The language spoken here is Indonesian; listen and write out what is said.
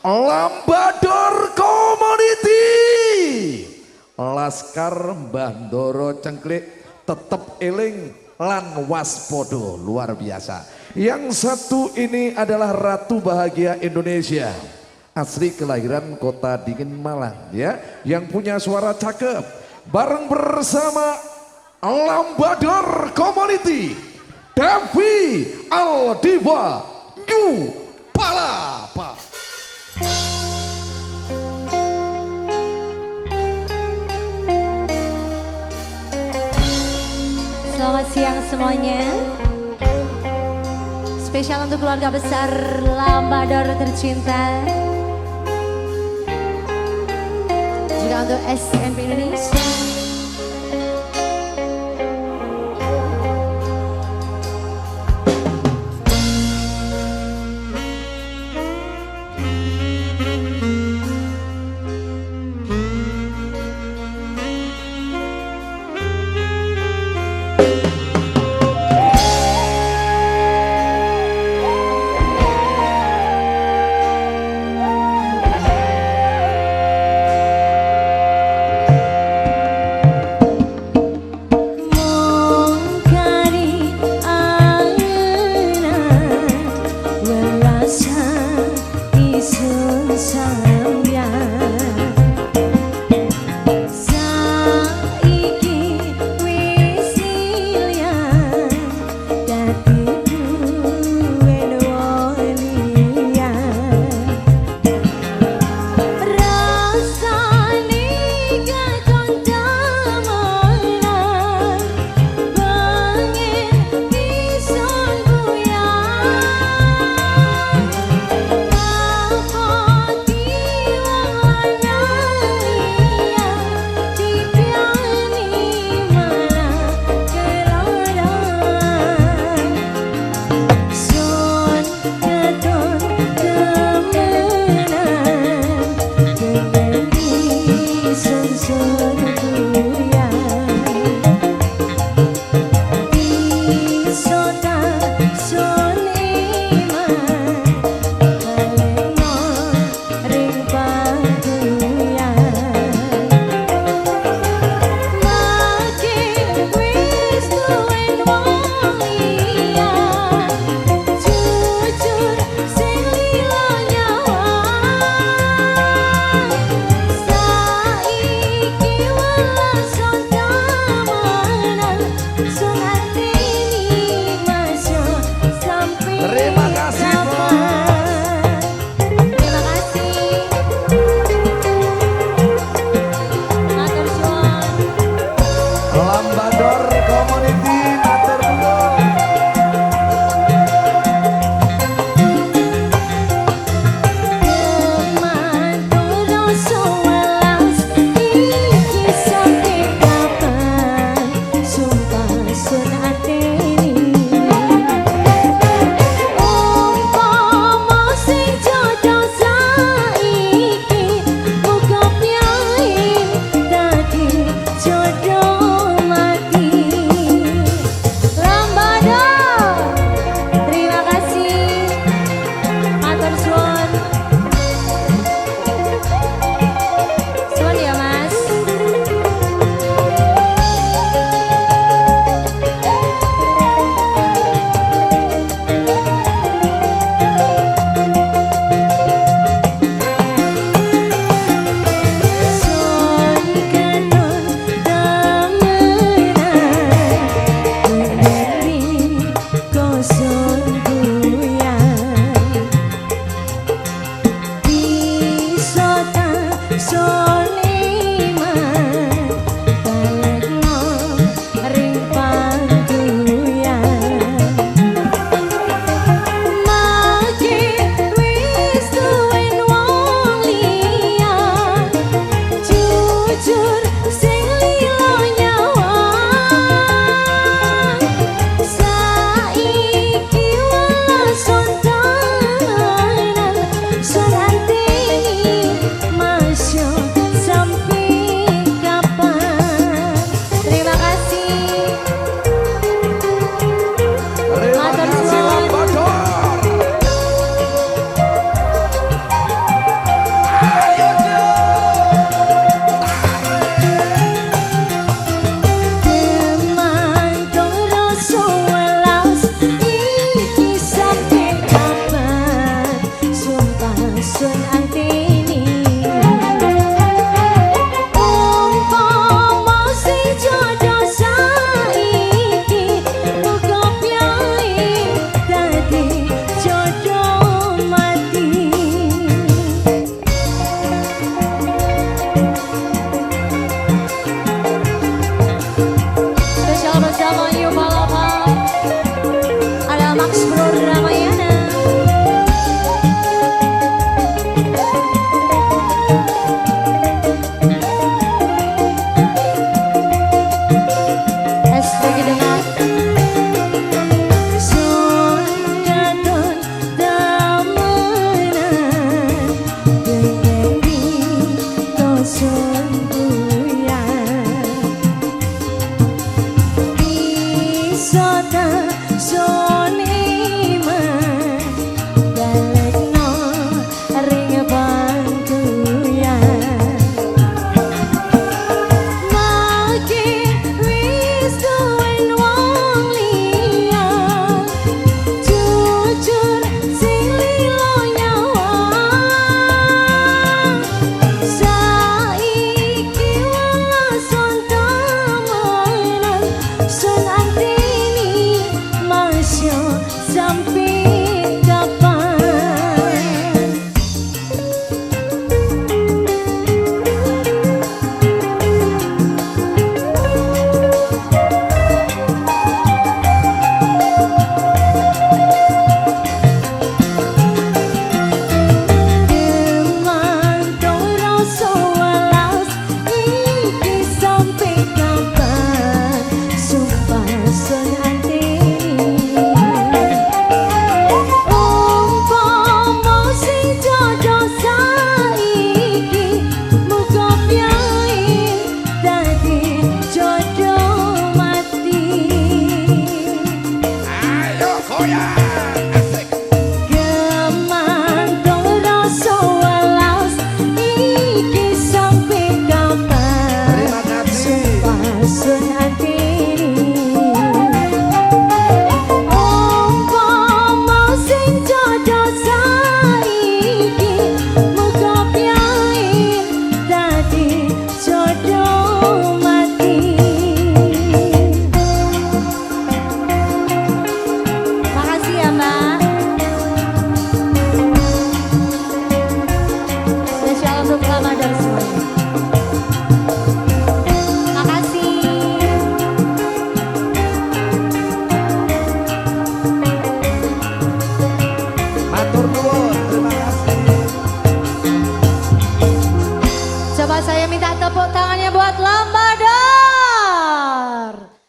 Lambador Community. Laskar Mbah Ndoro Cengklik tetap eling lan waspodo luar biasa. Yang satu ini adalah Ratu Bahagia Indonesia. Asli kelahiran kota dingin Malang ya. Yang punya suara cakep. Bareng bersama Lambador Community Devi Aldiva New semuanya. Spesial untuk keluarga besar Lambador tercinta. Juga untuk SNP Indonesia